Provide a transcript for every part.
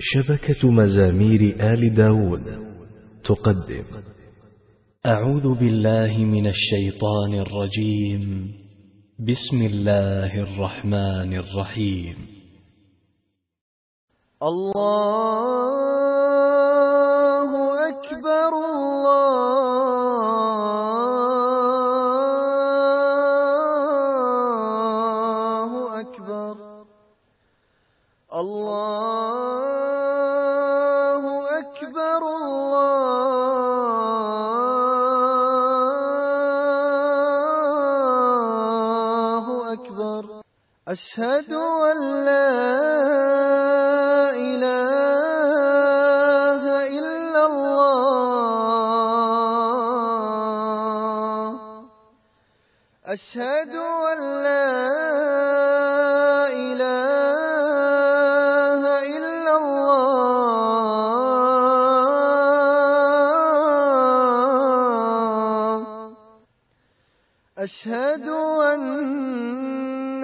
شبكة مزامير آل داود تقدم. أعوذ بالله من الشيطان الرجيم. بسم الله الرحمن الرحيم. الله أكبر الله أكبر. الله أكبر أشهد أن لا إله إلا الله أشهد أن لا إله إلا الله أشهد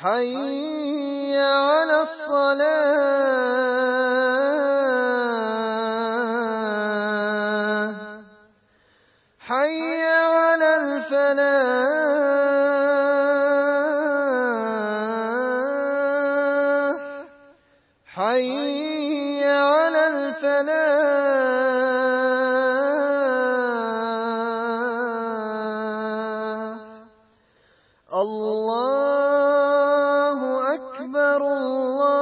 حي على الصلاة. حي على الفلاح. حي على الفلاح. الله أكبر الله